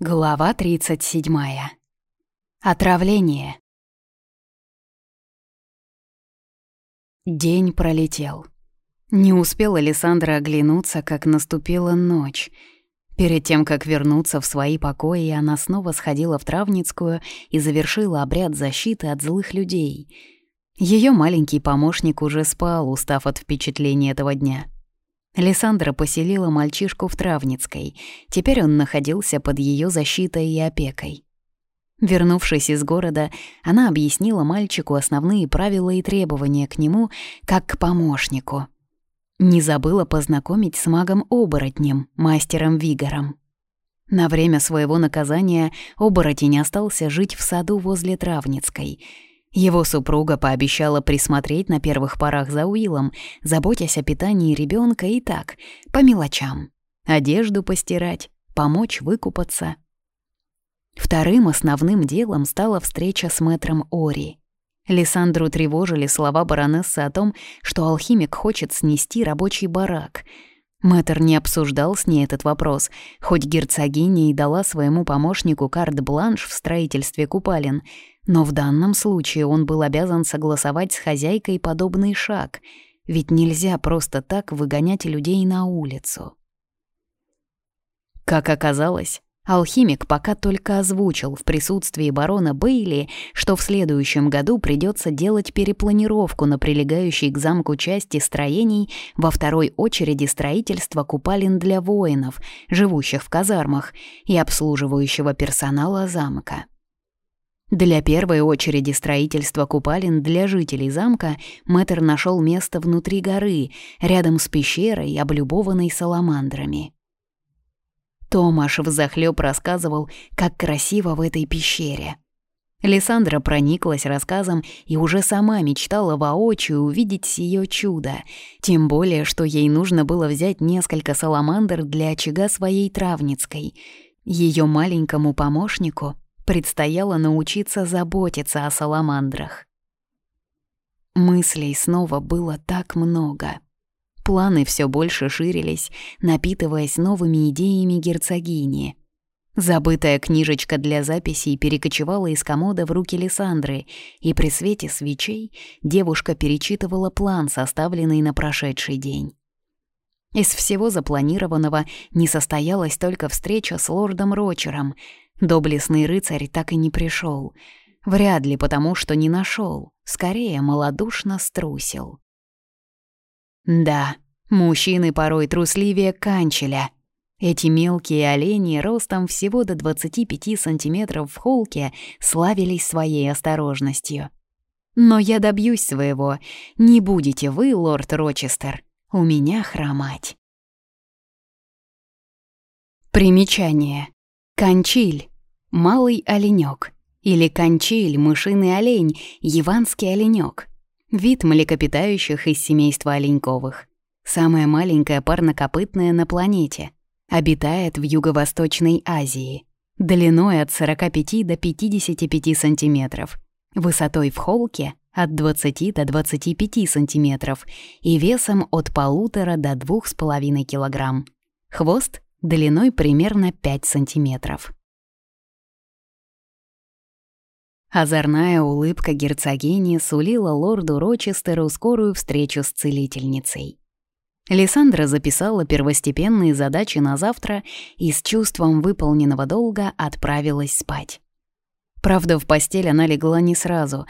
Глава 37. Отравление. День пролетел. Не успела Александра оглянуться, как наступила ночь. Перед тем, как вернуться в свои покои, она снова сходила в Травницкую и завершила обряд защиты от злых людей. Ее маленький помощник уже спал, устав от впечатления этого дня. Лиссандра поселила мальчишку в Травницкой. Теперь он находился под ее защитой и опекой. Вернувшись из города, она объяснила мальчику основные правила и требования к нему, как к помощнику. Не забыла познакомить с магом-оборотнем, мастером Вигором. На время своего наказания оборотень остался жить в саду возле Травницкой — его супруга пообещала присмотреть на первых порах за Уиллом, заботясь о питании ребенка и так, по мелочам. Одежду постирать, помочь выкупаться. Вторым основным делом стала встреча с мэтром Ори. Лиссандру тревожили слова баронессы о том, что алхимик хочет снести рабочий барак. Мэтр не обсуждал с ней этот вопрос, хоть герцогиня и дала своему помощнику карт-бланш в строительстве купалин — но в данном случае он был обязан согласовать с хозяйкой подобный шаг, ведь нельзя просто так выгонять людей на улицу. Как оказалось, алхимик пока только озвучил в присутствии барона Бейли, что в следующем году придется делать перепланировку на прилегающей к замку части строений во второй очереди строительства купалин для воинов, живущих в казармах, и обслуживающего персонала замка. Для первой очереди строительства купалин для жителей замка мэтр нашел место внутри горы, рядом с пещерой, облюбованной саламандрами. Томаш взахлёб рассказывал, как красиво в этой пещере. Лиссандра прониклась рассказом и уже сама мечтала воочию увидеть сие чудо, тем более, что ей нужно было взять несколько саламандр для очага своей травницкой. Ее маленькому помощнику предстояло научиться заботиться о саламандрах. Мыслей снова было так много. Планы все больше ширились, напитываясь новыми идеями герцогини. Забытая книжечка для записей перекочевала из комода в руки Лиссандры, и при свете свечей девушка перечитывала план, составленный на прошедший день. Из всего запланированного не состоялась только встреча с лордом Рочером, Доблестный рыцарь так и не пришел. Вряд ли потому, что не нашел, скорее малодушно струсил. Да, мужчины порой трусливее канчеля. Эти мелкие олени ростом всего до 25 сантиметров в холке славились своей осторожностью. Но я добьюсь своего. Не будете вы, лорд Рочестер, у меня хромать. Примечание. Кончиль, малый оленёк, или кончиль, мышиный олень, яванский оленёк. Вид млекопитающих из семейства оленьковых. Самая маленькая парнокопытная на планете. Обитает в Юго-Восточной Азии. Длиной от 45 до 55 сантиметров. Высотой в холке от 20 до 25 сантиметров и весом от полутора до двух с половиной килограмм. Хвост длиной примерно 5 сантиметров. Озорная улыбка герцогини сулила лорду Рочестеру скорую встречу с целительницей. Лиссандра записала первостепенные задачи на завтра и с чувством выполненного долга отправилась спать. Правда, в постель она легла не сразу,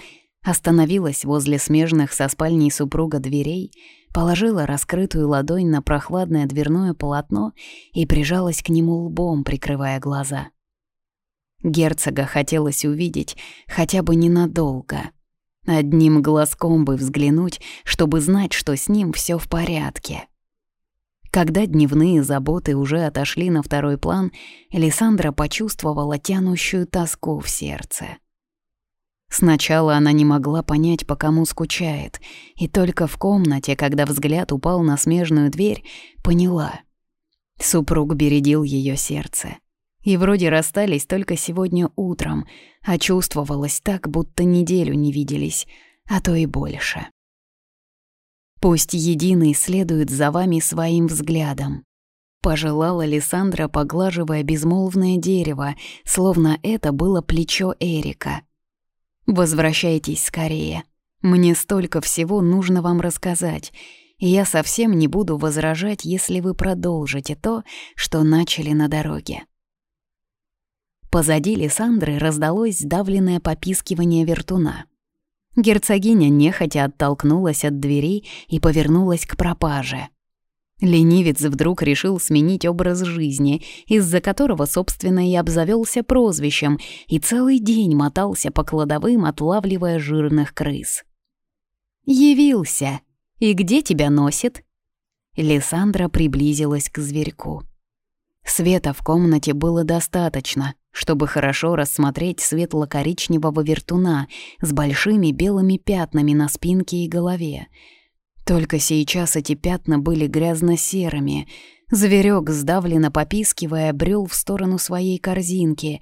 остановилась возле смежных со спальней супруга дверей, положила раскрытую ладонь на прохладное дверное полотно и прижалась к нему лбом, прикрывая глаза. Герцога хотелось увидеть хотя бы ненадолго. Одним глазком бы взглянуть, чтобы знать, что с ним все в порядке. Когда дневные заботы уже отошли на второй план, Элисандра почувствовала тянущую тоску в сердце. Сначала она не могла понять, по кому скучает, и только в комнате, когда взгляд упал на смежную дверь, поняла. Супруг бередил ее сердце. И вроде расстались только сегодня утром, а чувствовалось так, будто неделю не виделись, а то и больше. Пусть единый следует за вами своим взглядом. Пожелала Лиссандра, поглаживая безмолвное дерево, словно это было плечо Эрика. «Возвращайтесь скорее. Мне столько всего нужно вам рассказать, и я совсем не буду возражать, если вы продолжите то, что начали на дороге». Позади Лиссандры раздалось сдавленное попискивание вертуна. Герцогиня нехотя оттолкнулась от дверей и повернулась к пропаже. Ленивец вдруг решил сменить образ жизни, из-за которого, собственно, и обзавелся прозвищем, и целый день мотался по кладовым, отлавливая жирных крыс. «Явился! И где тебя носит?» Лиссандра приблизилась к зверьку. Света в комнате было достаточно, чтобы хорошо рассмотреть светло-коричневого вертуна с большими белыми пятнами на спинке и голове — только сейчас эти пятна были грязно-серыми. Зверек, сдавленно попискивая, брел в сторону своей корзинки.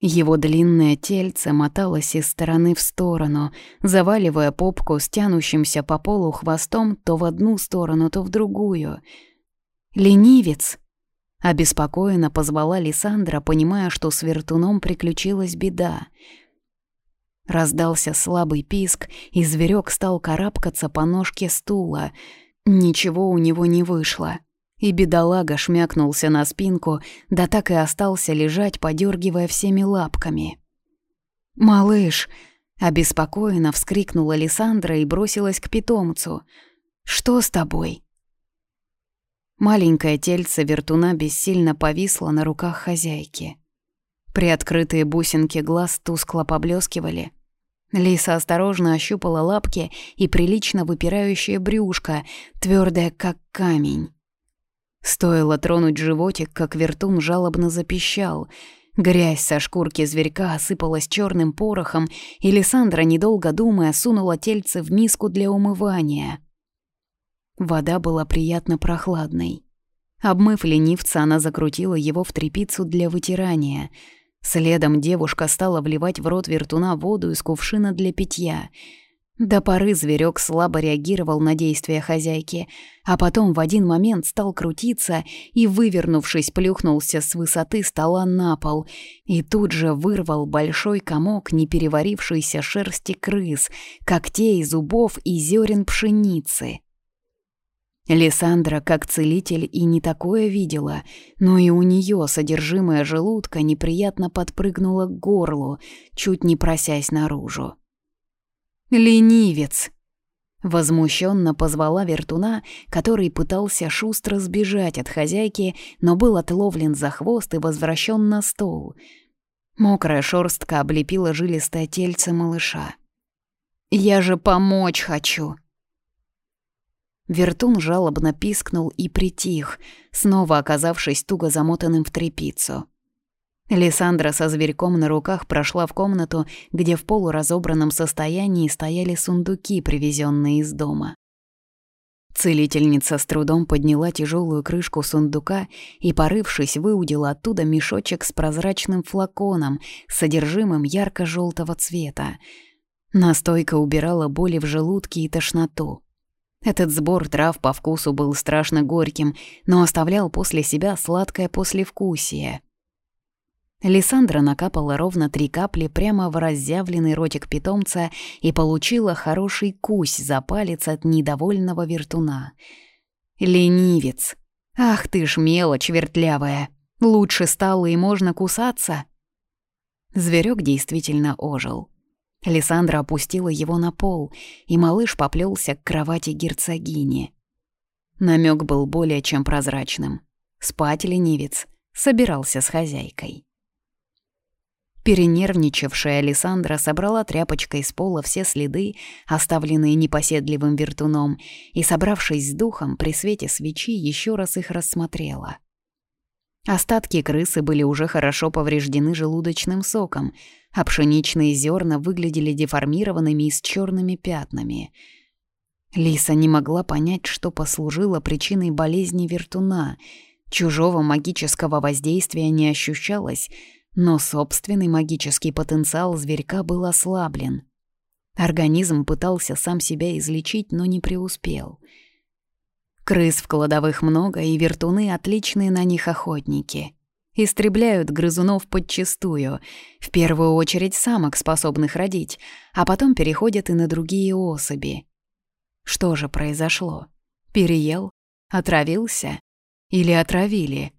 Его длинное тельце моталось из стороны в сторону, заваливая попку с тянущимся по полу хвостом то в одну сторону, то в другую. «Ленивец!» — обеспокоенно позвала Лиссандра, понимая, что с вертуном приключилась беда — Раздался слабый писк, и зверек стал карабкаться по ножке стула. Ничего у него не вышло. И бедолага шмякнулся на спинку, да так и остался лежать, подергивая всеми лапками. «Малыш!» — обеспокоенно вскрикнула Лиссандра и бросилась к питомцу. «Что с тобой?» Маленькое тельце вертуна бессильно повисло на руках хозяйки. Приоткрытые бусинки глаз тускло поблескивали. Лиса осторожно ощупала лапки и прилично выпирающее брюшко, твердое как камень. Стоило тронуть животик, как вертун жалобно запищал. Грязь со шкурки зверька осыпалась черным порохом, и Лиссандра, недолго думая, сунула тельце в миску для умывания. Вода была приятно прохладной. Обмыв ленивца, она закрутила его в трепицу для вытирания — Следом девушка стала вливать в рот вертуна воду из кувшина для питья. До поры зверек слабо реагировал на действия хозяйки, а потом в один момент стал крутиться и, вывернувшись, плюхнулся с высоты стола на пол и тут же вырвал большой комок непереварившейся шерсти крыс, когтей, зубов и зерен пшеницы. Лиссандра, как целитель, и не такое видела, но и у нее содержимое желудка неприятно подпрыгнуло к горлу, чуть не просясь наружу. «Ленивец!» Возмущенно позвала вертуна, который пытался шустро сбежать от хозяйки, но был отловлен за хвост и возвращен на стол. Мокрая шерстка облепила жилистое тельце малыша. «Я же помочь хочу!» Вертун жалобно пискнул и притих, снова оказавшись туго замотанным в тряпицу. Лиссандра со зверьком на руках прошла в комнату, где в полуразобранном состоянии стояли сундуки, привезенные из дома. Целительница с трудом подняла тяжелую крышку сундука и, порывшись, выудила оттуда мешочек с прозрачным флаконом содержимым ярко-желтого цвета. Настойка убирала боли в желудке и тошноту. Этот сбор трав по вкусу был страшно горьким, но оставлял после себя сладкое послевкусие. Лиссандра накапала ровно три капли прямо в разъявленный ротик питомца и получила хороший кусь за палец от недовольного вертуна. «Ленивец! Ах ты ж мелочь вертлявая! Лучше стало и можно кусаться!» Зверек действительно ожил. Лиссандра опустила его на пол, и малыш поплелся к кровати герцогини. Намек был более чем прозрачным. Спать ленивец собирался с хозяйкой. Перенервничавшая Александра собрала тряпочкой с пола все следы, оставленные непоседливым вертуном, и, собравшись с духом, при свете свечи еще раз их рассмотрела. Остатки крысы были уже хорошо повреждены желудочным соком, а пшеничные зерна выглядели деформированными и с черными пятнами. Лиса не могла понять, что послужило причиной болезни вертуна. Чужого магического воздействия не ощущалось, но собственный магический потенциал зверька был ослаблен. Организм пытался сам себя излечить, но не преуспел. Крыс в кладовых много, и вертуны — отличные на них охотники. Истребляют грызунов подчистую, в первую очередь самок, способных родить, а потом переходят и на другие особи. Что же произошло? Переел? Отравился? Или отравили?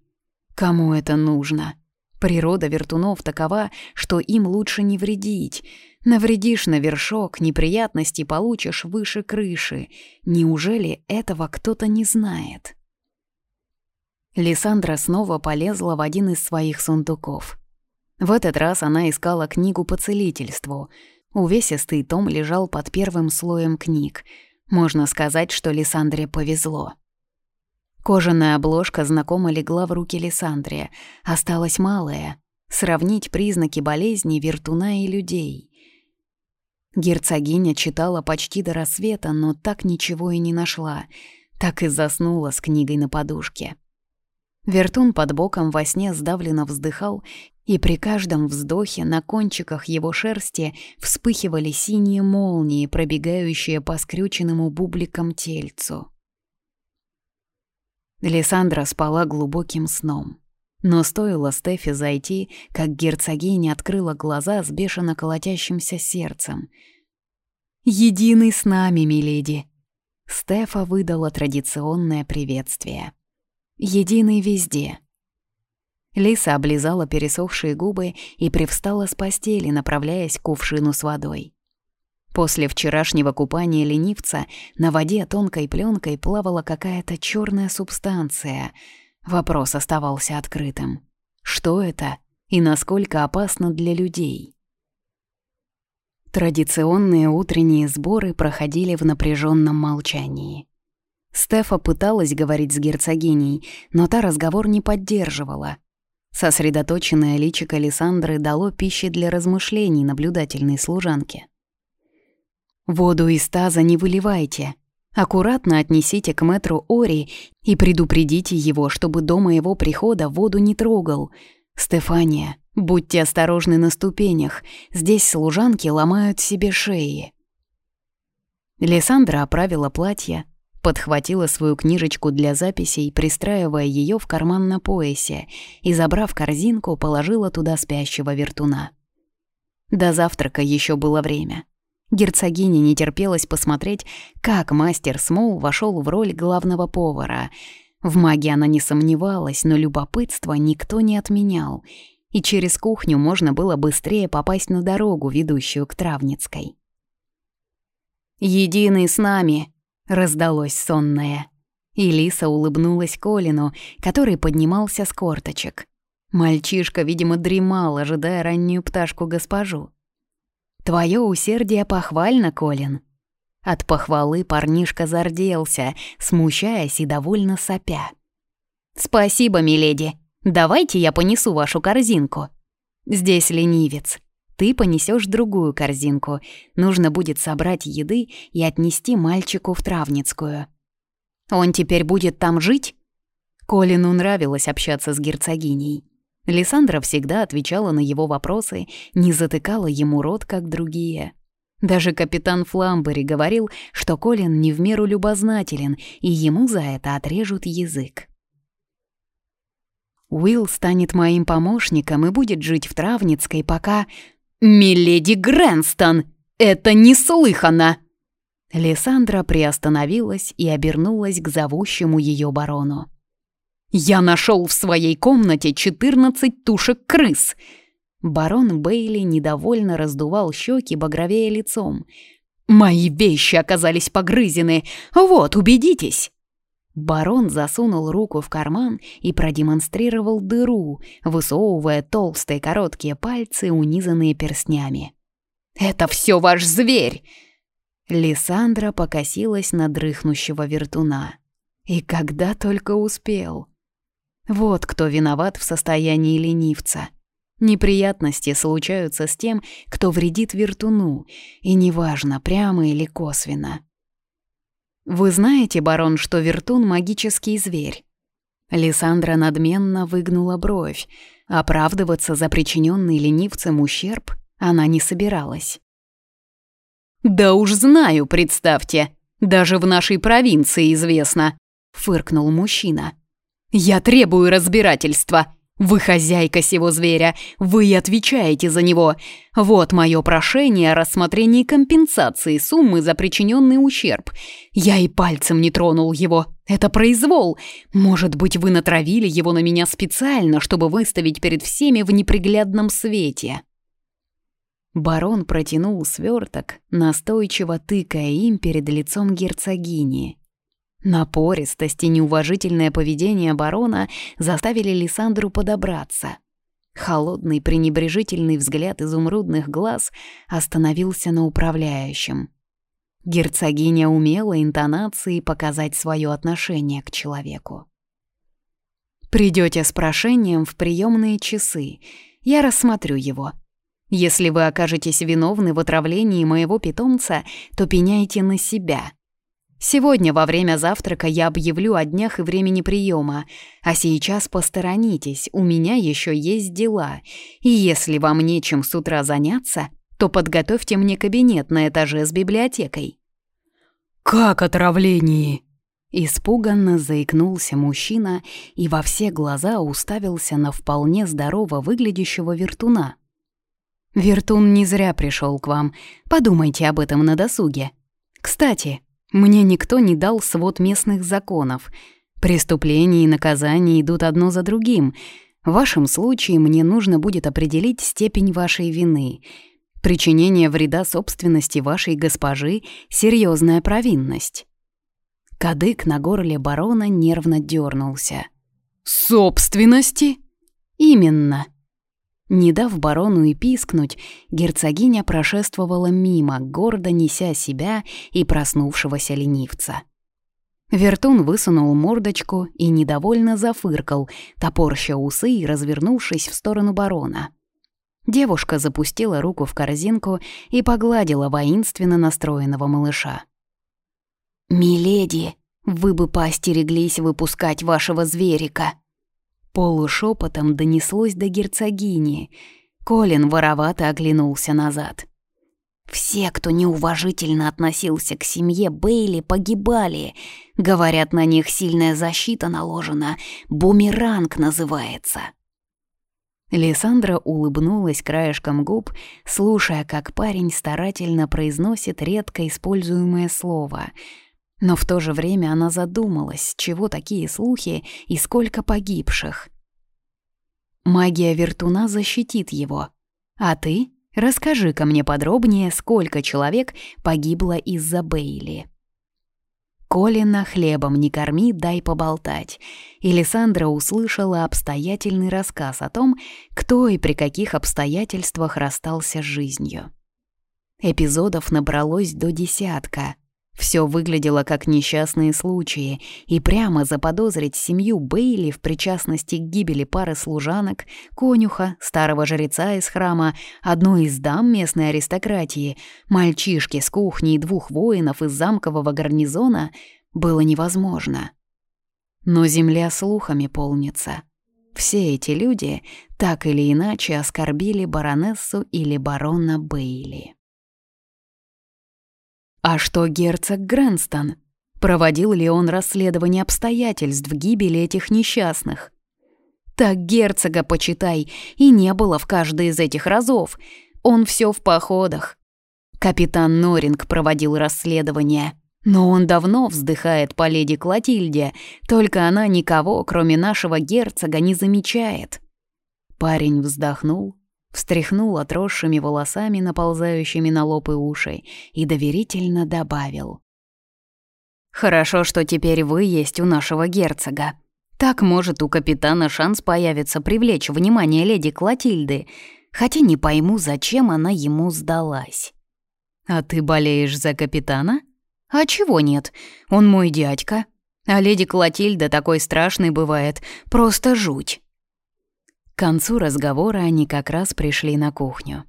Кому это нужно? Природа вертунов такова, что им лучше не вредить. Навредишь на вершок, неприятности получишь выше крыши. Неужели этого кто-то не знает? Лиссандра снова полезла в один из своих сундуков. В этот раз она искала книгу по целительству. Увесистый том лежал под первым слоем книг. Можно сказать, что Лиссандре повезло. Кожаная обложка знакомо легла в руки Лиссандре. Осталось малое — сравнить признаки болезни вертуна и людей. Герцогиня читала почти до рассвета, но так ничего и не нашла. Так и заснула с книгой на подушке. Вертун под боком во сне сдавленно вздыхал, и при каждом вздохе на кончиках его шерсти вспыхивали синие молнии, пробегающие по скрюченному бубликам тельцу. Лиссандра спала глубоким сном. Но стоило Стефи зайти, как герцогиня открыла глаза с бешено колотящимся сердцем. «Единый с нами, миледи!» Стефа выдала традиционное приветствие. «Единый везде!» Лиса облизала пересохшие губы и привстала с постели, направляясь к кувшину с водой. После вчерашнего купания ленивца на воде тонкой пленкой плавала какая-то черная субстанция. Вопрос оставался открытым. Что это и насколько опасно для людей? Традиционные утренние сборы проходили в напряженном молчании. Стефа пыталась говорить с герцогиней, но та разговор не поддерживала. Сосредоточенное личико Лиссандры дало пищи для размышлений наблюдательной служанке. Воду из таза не выливайте. Аккуратно отнесите к мэтру Ори и предупредите его, чтобы до моего прихода воду не трогал. Стефания, будьте осторожны на ступенях, здесь служанки ломают себе шеи. Лиссандра оправила платье, подхватила свою книжечку для записей, пристраивая ее в карман на поясе и, забрав корзинку, положила туда спящего вертуна. До завтрака еще было время. Герцогине не терпелось посмотреть, как мастер Смол вошел в роль главного повара. В магии она не сомневалась, но любопытство никто не отменял, и через кухню можно было быстрее попасть на дорогу, ведущую к Травницкой. «Единый с нами!» — раздалось сонное. И Лиса улыбнулась Колину, который поднимался с корточек. Мальчишка, видимо, дремал, ожидая раннюю пташку-госпожу. Твое усердие похвально, Колин». От похвалы парнишка зарделся, смущаясь и довольно сопя. «Спасибо, миледи. Давайте я понесу вашу корзинку. Здесь ленивец. Ты понесешь другую корзинку. Нужно будет собрать еды и отнести мальчику в Травницкую. Он теперь будет там жить?» Колину нравилось общаться с герцогиней. Лиссандра всегда отвечала на его вопросы, не затыкала ему рот, как другие. Даже капитан Фламбери говорил, что Колин не в меру любознателен, и ему за это отрежут язык. Уилл станет моим помощником и будет жить в Травницкой, пока... «Миледи Грэнстон! Это неслыханно!» Лиссандра приостановилась и обернулась к зовущему ее барону. «Я нашел в своей комнате 14 тушек крыс!» Барон Бейли недовольно раздувал щеки багровее лицом. «Мои вещи оказались погрызены! Вот, убедитесь!» Барон засунул руку в карман и продемонстрировал дыру, высовывая толстые короткие пальцы, унизанные перстнями. «Это все ваш зверь!» Лиссандра покосилась на дрыхнущего вертуна. И когда только успел. Вот кто виноват в состоянии ленивца. Неприятности случаются с тем, кто вредит вертуну, и неважно, прямо или косвенно. Вы знаете, барон, что вертун — магический зверь? Лиссандра надменно выгнула бровь. Оправдываться за причиненный ленивцем ущерб она не собиралась. «Да уж знаю, представьте. Даже в нашей провинции известно. фыркнул мужчина. «Я требую разбирательства. Вы хозяйка сего зверя, вы отвечаете за него. Вот мое прошение о рассмотрении компенсации суммы за причиненный ущерб. Я и пальцем не тронул его. Это произвол. Может быть, вы натравили его на меня специально, чтобы выставить перед всеми в неприглядном свете». Барон протянул сверток, настойчиво тыкая им перед лицом герцогини. Напористость и неуважительное поведение барона заставили Лиссандру подобраться. Холодный пренебрежительный взгляд изумрудных глаз остановился на управляющем. Герцогиня умела интонацией показать свое отношение к человеку. «Придете с прошением в приемные часы. Я рассмотрю его. Если вы окажетесь виновны в отравлении моего питомца, то пеняйте на себя», Сегодня во время завтрака я объявлю о днях и времени приема, а сейчас посторонитесь, у меня еще есть дела, и если вам нечем с утра заняться, то подготовьте мне кабинет на этаже с библиотекой». «Как отравление?» Испуганно заикнулся мужчина и во все глаза уставился на вполне здорово выглядящего вертуна. «Вертун не зря пришел к вам, подумайте об этом на досуге. Кстати, мне никто не дал свод местных законов. Преступления и наказания идут одно за другим. В вашем случае мне нужно будет определить степень вашей вины. Причинение вреда собственности вашей госпожи — серьезная провинность. Кадык на горле барона нервно дернулся. «Собственности?» «Именно», не дав барону и пискнуть, герцогиня прошествовала мимо, гордо неся себя и проснувшегося ленивца. Вертун высунул мордочку и недовольно зафыркал, топорща усы и развернувшись в сторону барона. Девушка запустила руку в корзинку и погладила воинственно настроенного малыша. «Миледи, вы бы поостереглись выпускать вашего зверика!» Полушепотом донеслось до герцогини. Колин воровато оглянулся назад. «Все, кто неуважительно относился к семье Бейли, погибали. Говорят, на них сильная защита наложена. Бумеранг называется». Лиссандра улыбнулась краешком губ, слушая, как парень старательно произносит редко используемое слово — но в то же время она задумалась, чего такие слухи и сколько погибших. Магия Вертуна защитит его. А ты расскажи-ка мне подробнее, сколько человек погибло из-за Бейли. Колина хлебом не корми, дай поболтать. И услышала обстоятельный рассказ о том, кто и при каких обстоятельствах расстался с жизнью. Эпизодов набралось до десятка — все выглядело как несчастные случаи, и прямо заподозрить семью Бейли в причастности к гибели пары служанок, конюха, старого жреца из храма, одной из дам местной аристократии, мальчишки с кухни и двух воинов из замкового гарнизона было невозможно. Но земля слухами полнится. Все эти люди так или иначе оскорбили баронессу или барона Бейли. А что герцог Грэнстон? Проводил ли он расследование обстоятельств гибели этих несчастных? Так герцога, почитай, и не было в каждый из этих разов. Он все в походах. Капитан Норинг проводил расследование. Но он давно вздыхает по леди Клотильде, только она никого, кроме нашего герцога, не замечает. Парень вздохнул, встряхнул отросшими волосами, наползающими на лоб и уши, и доверительно добавил. «Хорошо, что теперь вы есть у нашего герцога. Так, может, у капитана шанс появится привлечь внимание леди Клотильды, хотя не пойму, зачем она ему сдалась». «А ты болеешь за капитана?» «А чего нет? Он мой дядька. А леди Клотильда такой страшный бывает, просто жуть». К концу разговора они как раз пришли на кухню.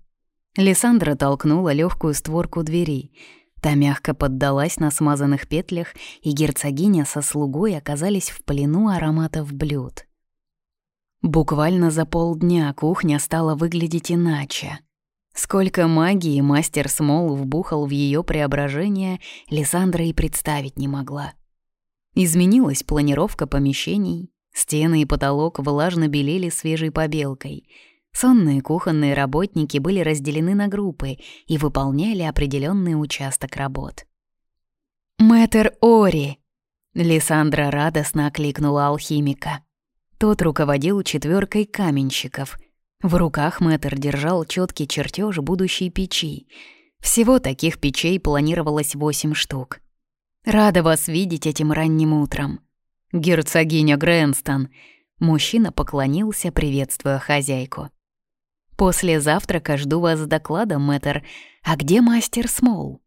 Лиссандра толкнула легкую створку двери. Та мягко поддалась на смазанных петлях, и герцогиня со слугой оказались в плену ароматов блюд. Буквально за полдня кухня стала выглядеть иначе. Сколько магии мастер Смол вбухал в ее преображение, Лиссандра и представить не могла. Изменилась планировка помещений, стены и потолок влажно белели свежей побелкой. Сонные кухонные работники были разделены на группы и выполняли определенный участок работ. «Мэтр Ори!» — Лиссандра радостно окликнула алхимика. Тот руководил четверкой каменщиков. В руках мэтр держал четкий чертеж будущей печи. Всего таких печей планировалось восемь штук. Рада вас видеть этим ранним утром. Герцогиня Грэнстон. Мужчина поклонился, приветствуя хозяйку. После завтрака жду вас с докладом, мэтр. А где мастер Смол?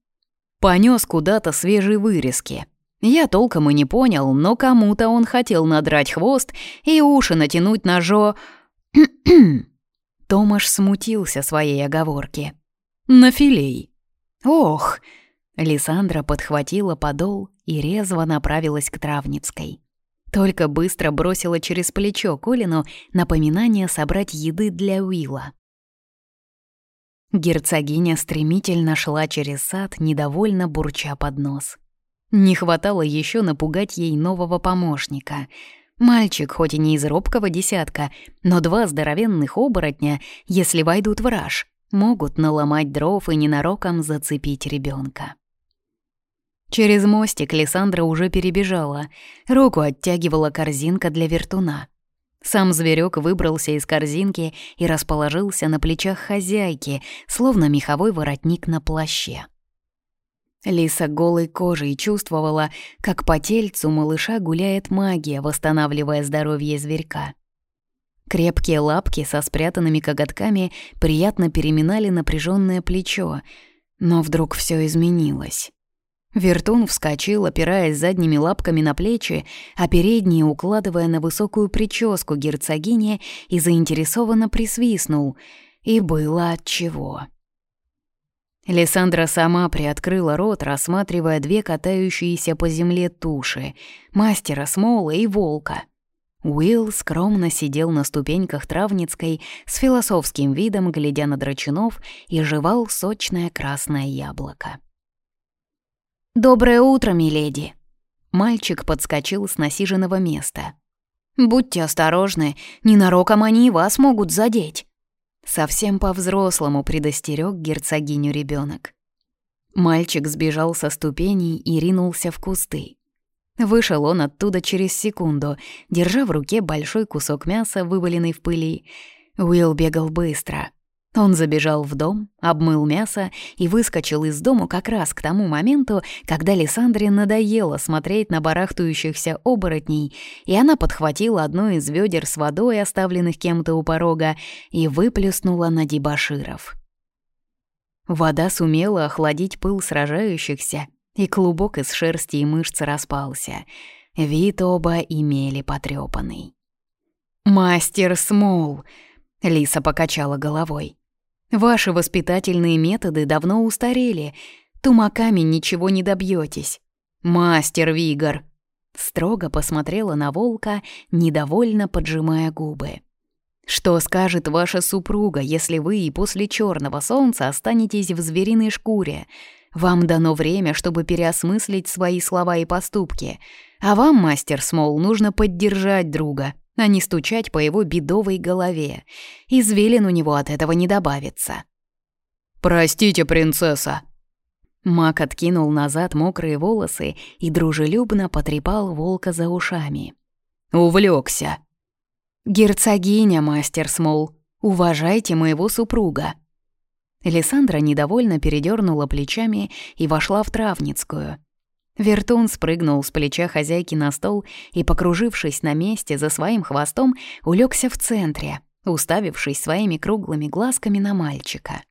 Понёс куда-то свежие вырезки. Я толком и не понял, но кому-то он хотел надрать хвост и уши натянуть на. Томаш смутился своей оговорки. «На филей». «Ох!» Лиссандра подхватила подол и резво направилась к Травницкой. Только быстро бросила через плечо Колину напоминание собрать еды для Уилла. Герцогиня стремительно шла через сад, недовольно бурча под нос. Не хватало еще напугать ей нового помощника. Мальчик, хоть и не из робкого десятка, но два здоровенных оборотня, если войдут в раж, могут наломать дров и ненароком зацепить ребенка. Через мостик Лиссандра уже перебежала. Руку оттягивала корзинка для вертуна. Сам зверек выбрался из корзинки и расположился на плечах хозяйки, словно меховой воротник на плаще. Лиса голой кожей чувствовала, как по тельцу малыша гуляет магия, восстанавливая здоровье зверька. Крепкие лапки со спрятанными коготками приятно переминали напряженное плечо, но вдруг все изменилось. Вертун вскочил, опираясь задними лапками на плечи, а передние укладывая на высокую прическу герцогини и заинтересованно присвистнул. И было отчего. Лиссандра сама приоткрыла рот, рассматривая две катающиеся по земле туши — мастера Смола и волка. Уилл скромно сидел на ступеньках Травницкой с философским видом, глядя на драчунов, и жевал сочное красное яблоко. «Доброе утро, миледи!» Мальчик подскочил с насиженного места. «Будьте осторожны, ненароком они вас могут задеть!» Совсем по-взрослому предостерег герцогиню ребенок. Мальчик сбежал со ступеней и ринулся в кусты. Вышел он оттуда через секунду, держа в руке большой кусок мяса, вываленный в пыли. Уилл бегал быстро — он забежал в дом, обмыл мясо и выскочил из дому как раз к тому моменту, когда Лиссандре надоело смотреть на барахтающихся оборотней, и она подхватила одно из ведер с водой, оставленных кем-то у порога, и выплюснула на дебаширов. Вода сумела охладить пыл сражающихся, и клубок из шерсти и мышц распался. Вид оба имели потрёпанный. «Мастер Смол!» — Лиса покачала головой. Ваши воспитательные методы давно устарели. Тумаками ничего не добьетесь. Мастер Вигор!» Строго посмотрела на волка, недовольно поджимая губы. «Что скажет ваша супруга, если вы и после черного солнца останетесь в звериной шкуре? Вам дано время, чтобы переосмыслить свои слова и поступки. А вам, мастер Смол, нужно поддержать друга, а не стучать по его бедовой голове. Извилин у него от этого не добавится. «Простите, принцесса!» Мак откинул назад мокрые волосы и дружелюбно потрепал волка за ушами. Увлекся. «Герцогиня, мастер Смол, уважайте моего супруга!» Лиссандра недовольно передернула плечами и вошла в Травницкую. Вертун спрыгнул с плеча хозяйки на стол и, покружившись на месте за своим хвостом, улегся в центре, уставившись своими круглыми глазками на мальчика.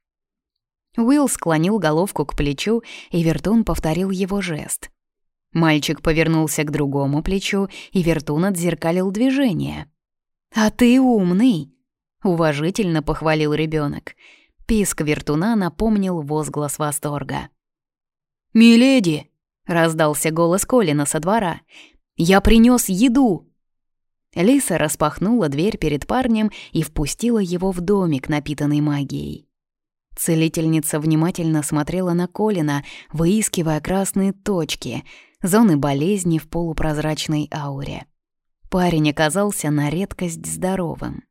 Уилл склонил головку к плечу, и Вертун повторил его жест. Мальчик повернулся к другому плечу, и Вертун отзеркалил движение. «А ты умный!» — уважительно похвалил ребенок. Писк Вертуна напомнил возглас восторга. «Миледи!» Раздался голос Колина со двора. «Я принес еду!» Лиса распахнула дверь перед парнем и впустила его в домик, напитанный магией. Целительница внимательно смотрела на Колина, выискивая красные точки. зоны болезни в полупрозрачной ауре. Парень оказался на редкость здоровым.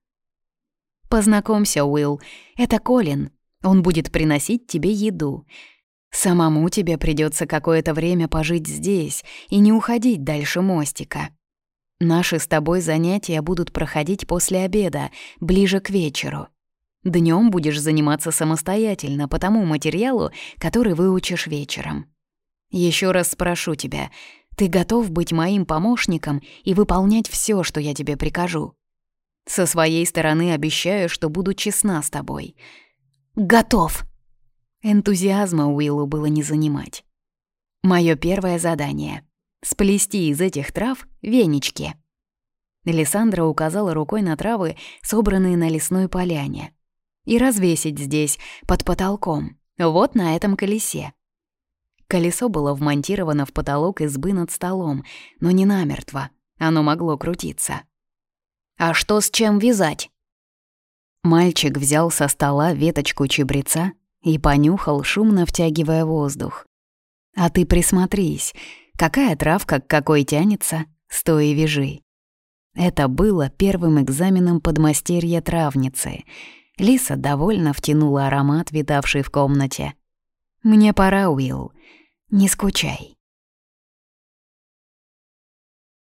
«Познакомься, Уилл, это Колин. Он будет приносить тебе еду. Самому тебе придется какое-то время пожить здесь и не уходить дальше мостика. Наши с тобой занятия будут проходить после обеда, ближе к вечеру. Днем будешь заниматься самостоятельно по тому материалу, который выучишь вечером. Еще раз спрошу тебя, ты готов быть моим помощником и выполнять все, что я тебе прикажу? Со своей стороны обещаю, что буду честна с тобой. Готов. Энтузиазма Уиллу было не занимать. Мое первое задание — сплести из этих трав венички. Лиссандра указала рукой на травы, собранные на лесной поляне и развесить здесь, под потолком, вот на этом колесе. Колесо было вмонтировано в потолок избы над столом, но не намертво, оно могло крутиться. «А что с чем вязать?» Мальчик взял со стола веточку чебреца и понюхал, шумно втягивая воздух. «А ты присмотрись, какая травка к какой тянется, стой и вяжи». Это было первым экзаменом подмастерья травницы — Лиса довольно втянула аромат, витавший в комнате. «Мне пора, Уилл. Не скучай».